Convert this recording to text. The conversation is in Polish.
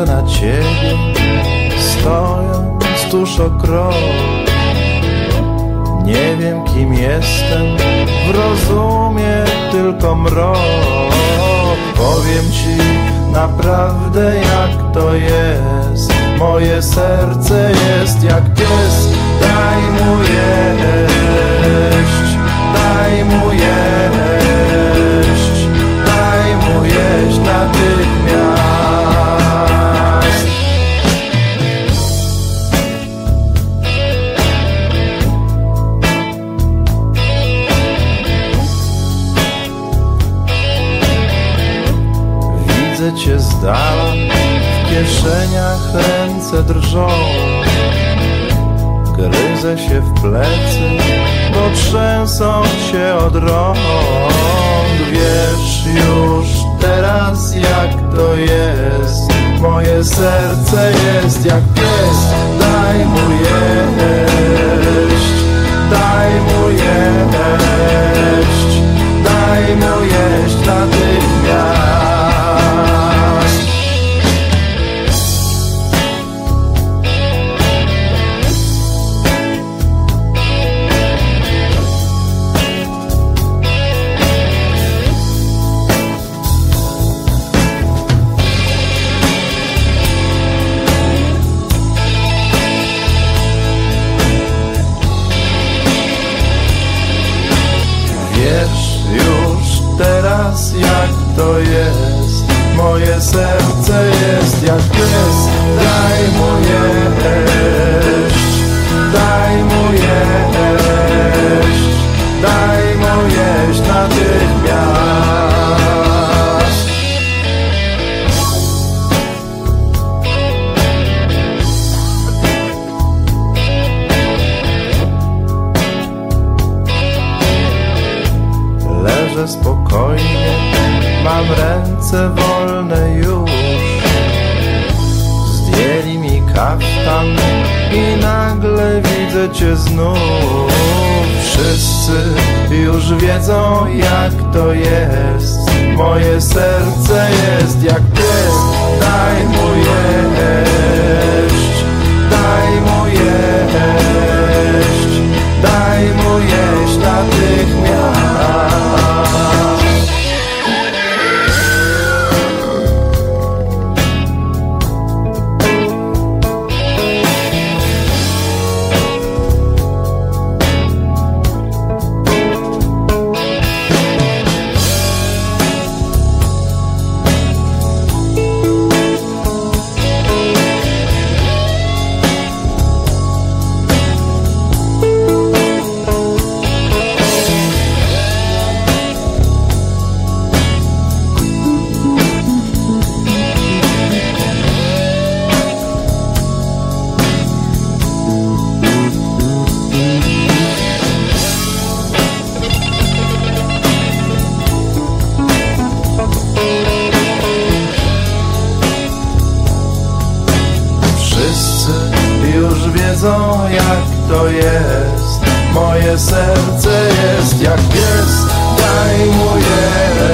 patrzę na ciebie, stojąc tuż. Nie wiem kim jestem, w rozumie tylko mrok. Powiem ci naprawdę jak to jest, moje serce jest jak pies. Cię z w kieszeniach ręce drżą. Gryzę się w plecy, bo trzęsą się od rąk. Wiesz już teraz jak to jest. Moje serce jest jak pies, daj mu jeść. Daj mu jeść, daj mu jeść natychmiast teraz jak to jest? Moje serce jest jak pies. Daj mu jeść spokojnie, mam ręce wolne już. Zdjęli mi kaftan i nagle widzę cię znów. Wszyscy już wiedzą jak to jest. Moje serce jest jak pies, daj mu jeść. Daj mu jeść, daj mu jeść natychmiast wiedzą jak to jest. Moje serce jest jak pies Daj mu jeść